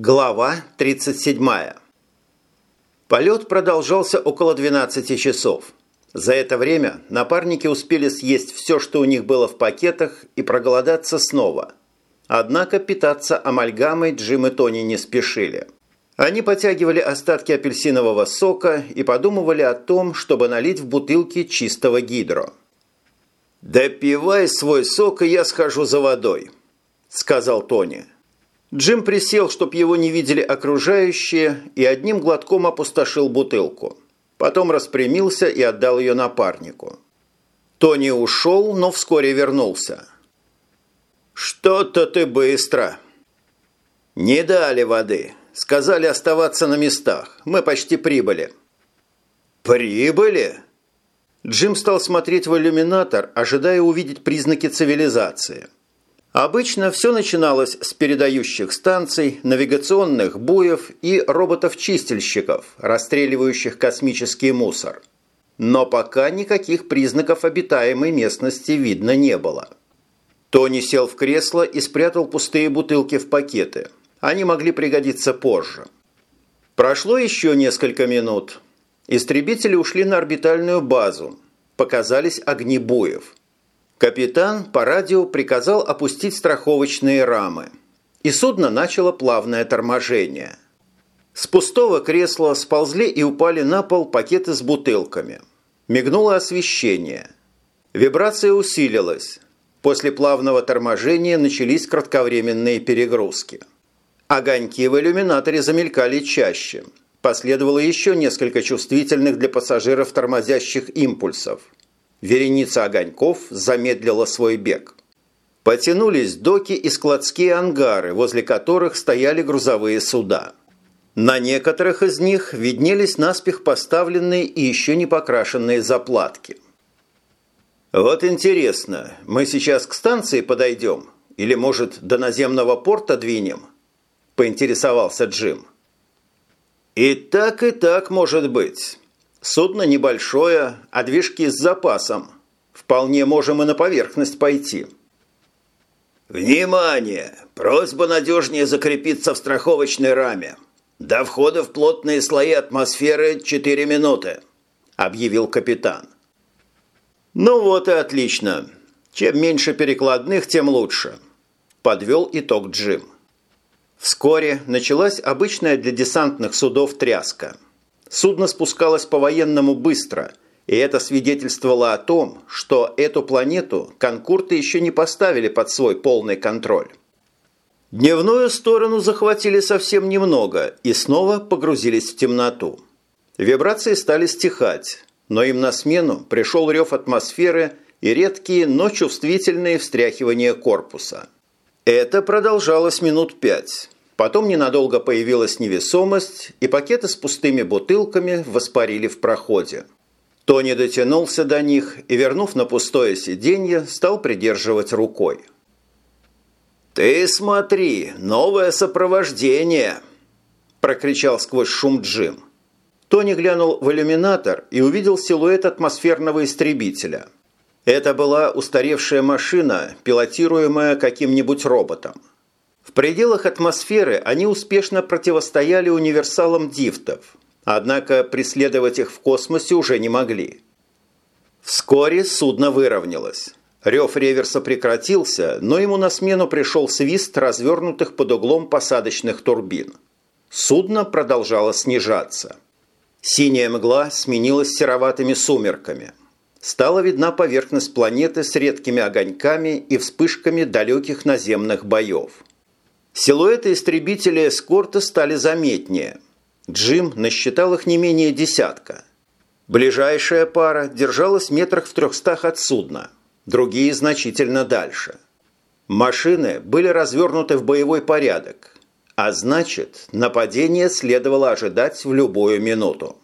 Глава 37. Полет продолжался около 12 часов. За это время напарники успели съесть все, что у них было в пакетах, и проголодаться снова. Однако питаться амальгамой Джим и Тони не спешили. Они потягивали остатки апельсинового сока и подумывали о том, чтобы налить в бутылки чистого гидро. «Допивай свой сок, и я схожу за водой», – сказал Тони. Джим присел, чтоб его не видели окружающие, и одним глотком опустошил бутылку. Потом распрямился и отдал ее напарнику. Тони ушел, но вскоре вернулся. «Что-то ты быстро!» «Не дали воды. Сказали оставаться на местах. Мы почти прибыли». «Прибыли?» Джим стал смотреть в иллюминатор, ожидая увидеть признаки цивилизации – Обычно все начиналось с передающих станций, навигационных буев и роботов-чистильщиков, расстреливающих космический мусор. Но пока никаких признаков обитаемой местности видно не было. Тони сел в кресло и спрятал пустые бутылки в пакеты. Они могли пригодиться позже. Прошло еще несколько минут. Истребители ушли на орбитальную базу. Показались огни буев – Капитан по радио приказал опустить страховочные рамы, и судно начало плавное торможение. С пустого кресла сползли и упали на пол пакеты с бутылками. Мигнуло освещение. Вибрация усилилась. После плавного торможения начались кратковременные перегрузки. Огоньки в иллюминаторе замелькали чаще. Последовало еще несколько чувствительных для пассажиров тормозящих импульсов – Вереница огоньков замедлила свой бег. Потянулись доки и складские ангары, возле которых стояли грузовые суда. На некоторых из них виднелись наспех поставленные и еще не покрашенные заплатки. «Вот интересно, мы сейчас к станции подойдем? Или, может, до наземного порта двинем?» – поинтересовался Джим. «И так, и так может быть. Судно небольшое, а движки с запасом. Вполне можем и на поверхность пойти. «Внимание! Просьба надежнее закрепиться в страховочной раме. До входа в плотные слои атмосферы 4 минуты», – объявил капитан. «Ну вот и отлично. Чем меньше перекладных, тем лучше», – подвел итог Джим. Вскоре началась обычная для десантных судов тряска – Судно спускалось по-военному быстро, и это свидетельствовало о том, что эту планету конкурты еще не поставили под свой полный контроль. Дневную сторону захватили совсем немного и снова погрузились в темноту. Вибрации стали стихать, но им на смену пришел рев атмосферы и редкие, но чувствительные встряхивания корпуса. Это продолжалось минут пять. Потом ненадолго появилась невесомость, и пакеты с пустыми бутылками воспарили в проходе. Тони дотянулся до них и, вернув на пустое сиденье, стал придерживать рукой. «Ты смотри, новое сопровождение!» – прокричал сквозь шум Джим. Тони глянул в иллюминатор и увидел силуэт атмосферного истребителя. Это была устаревшая машина, пилотируемая каким-нибудь роботом. В пределах атмосферы они успешно противостояли универсалам дифтов, однако преследовать их в космосе уже не могли. Вскоре судно выровнялось. Рев реверса прекратился, но ему на смену пришел свист развернутых под углом посадочных турбин. Судно продолжало снижаться. Синяя мгла сменилась сероватыми сумерками. Стала видна поверхность планеты с редкими огоньками и вспышками далеких наземных боев. Силуэты истребителей эскорта стали заметнее. Джим насчитал их не менее десятка. Ближайшая пара держалась метрах в трехстах от судна, другие значительно дальше. Машины были развернуты в боевой порядок, а значит, нападение следовало ожидать в любую минуту.